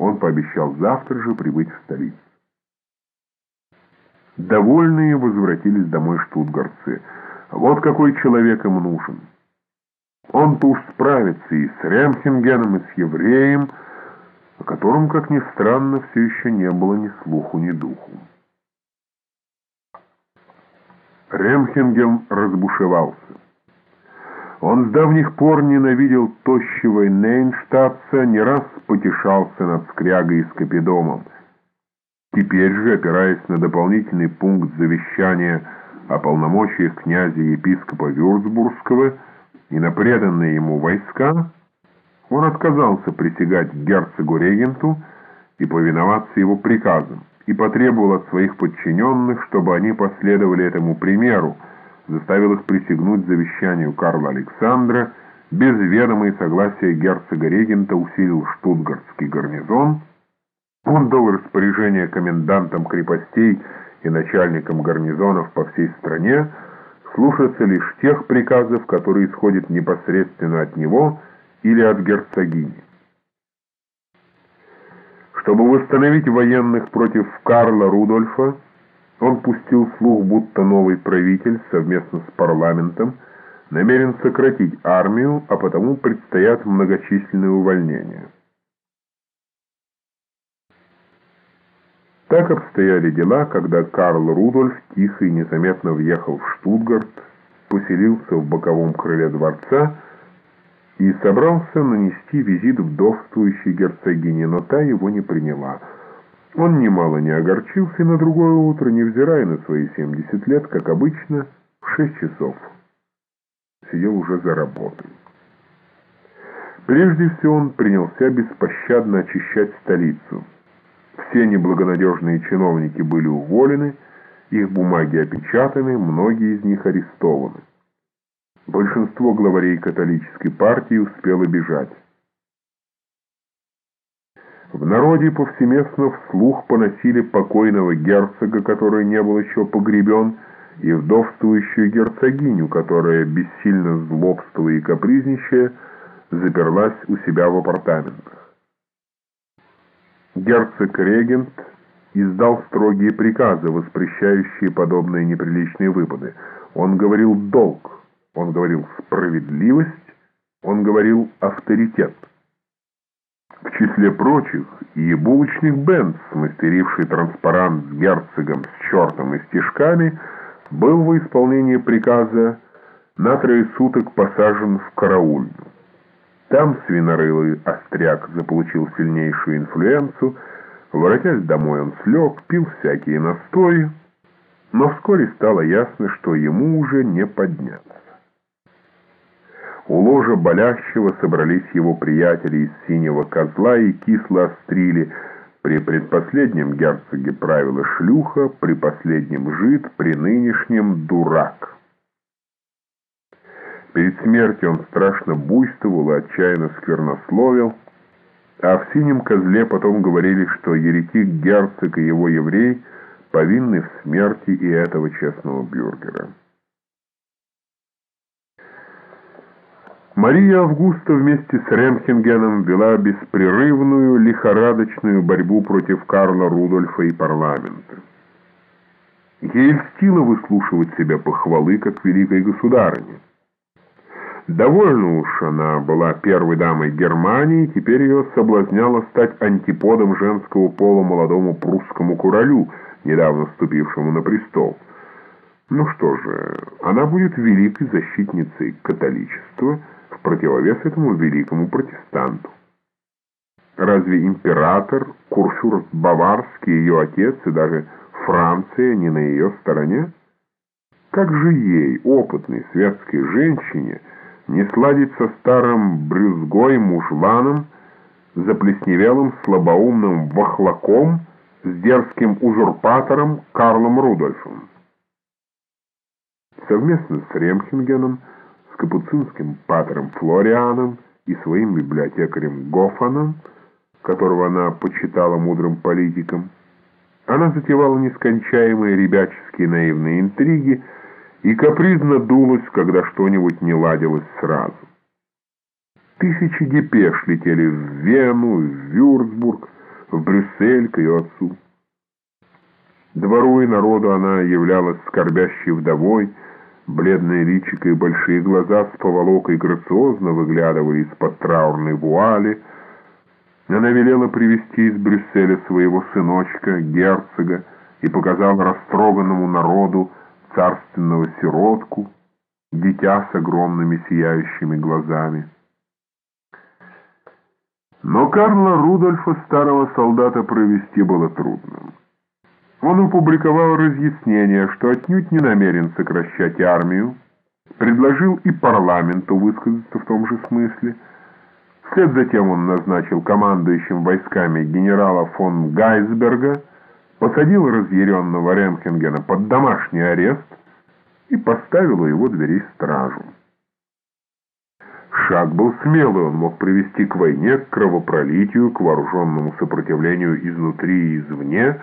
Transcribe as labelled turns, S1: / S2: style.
S1: Он пообещал завтра же прибыть в столицу. Довольные возвратились домой штутгартцы. Вот какой человек им нужен. Он-то уж справится и с Ремхенгеном, и с евреем, о котором, как ни странно, все еще не было ни слуху, ни духу. Ремхенген разбушевался. Он с давних пор ненавидел тощего Нейнштадтса, не раз потешался над скрягой и скопидомом. Теперь же, опираясь на дополнительный пункт завещания о полномочиях князя-епископа Вюрцбургского и на преданные ему войска, он отказался присягать герцогу-регенту и повиноваться его приказам, и потребовал от своих подчиненных, чтобы они последовали этому примеру, заставил их присягнуть завещанию Карла Александра, без ведома и согласия герцога-регента усилил штутгартский гарнизон, он дал распоряжение комендантам крепостей и начальникам гарнизонов по всей стране слушаться лишь тех приказов, которые исходят непосредственно от него или от герцогини. Чтобы восстановить военных против Карла Рудольфа, он пустил слух, будто новый правитель совместно с парламентом намерен сократить армию, а потому предстоят многочисленные увольнения. Так обстояли дела, когда Карл Рудольф тихо и незаметно въехал в Штутгарт, поселился в боковом крыле дворца и собрался нанести визит вдовствующей герцогине, но та его не приняла – он немало не огорчился, на другое утро, невзирая на свои 70 лет, как обычно, в 6 часов сидел уже за работой. Прежде всего он принялся беспощадно очищать столицу. Все неблагонадежные чиновники были уволены, их бумаги опечатаны, многие из них арестованы. Большинство главарей католической партии успело бежать. В народе повсеместно вслух поносили покойного герцога, который не был еще погребен, и вдовствующую герцогиню, которая, бессильно злобствуя и капризничая, заперлась у себя в апартаментах. Герцог-регент издал строгие приказы, воспрещающие подобные неприличные выпады. Он говорил «долг», он говорил «справедливость», он говорил «авторитет». В числе прочих и булочник Бенц, смастеривший транспарант с герцогом, с чертом и стишками, был во исполнении приказа на трое суток посажен в караульню. Там свинорылый остряк заполучил сильнейшую инфлюенцию, воротясь домой он слег, пил всякие настои, но вскоре стало ясно, что ему уже не подняться. У ложа болящего собрались его приятели из синего козла и кисло острили. При предпоследнем герцоге правила шлюха, при последнем жид, при нынешнем дурак. Перед смертью он страшно буйствовал и отчаянно сквернословил, а в синем козле потом говорили, что еретик-герцог и его еврей повинны в смерти и этого честного бюргера. Мария Августа вместе с Ремхенгеном вела беспрерывную лихорадочную борьбу против Карла Рудольфа и парламента. Ей льстило выслушивать себя похвалы, как великой государыне. Довольно уж она была первой дамой Германии, теперь ее соблазняло стать антиподом женского пола молодому прусскому королю, недавно вступившему на престол. Ну что же, она будет великой защитницей католичества, противовес этому великому протестанту. Разве император, курфюрст Баварский, ее отец и даже Франция не на ее стороне? Как же ей, опытной светской женщине, не сладить со старым брюзгой мужланом, заплесневелым слабоумным вахлаком, с дерзким узурпатором Карлом Рудольфом? Совместно с Ремхенгеном капуцинским патером Флорианом и своим библиотекарем Гофаном, которого она почитала мудрым политиком, она затевала нескончаемые ребяческие наивные интриги и капризно дулась, когда что-нибудь не ладилось сразу. Тысячи депеш летели в Вену, в Вюрцбург, Брюссель к ее отцу. Двору и народу она являлась скорбящей вдовой, бледное личико и большие глаза с поволокой грациозно выглядывали из-под траурной вуали. Она велела привести из Брюсселя своего сыночка, герцога, и показала растроганному народу царственного сиротку, дитя с огромными сияющими глазами. Но Карла Рудольфа, старого солдата, провести было трудно. Он опубликовал разъяснение, что отнюдь не намерен сокращать армию, предложил и парламенту высказаться в том же смысле. Вслед за тем он назначил командующим войсками генерала фон Гайсберга, посадил разъяренного Ремхенгена под домашний арест и поставил у его дверей стражу. Шаг был смелый, он мог привести к войне, к кровопролитию, к вооруженному сопротивлению изнутри и извне,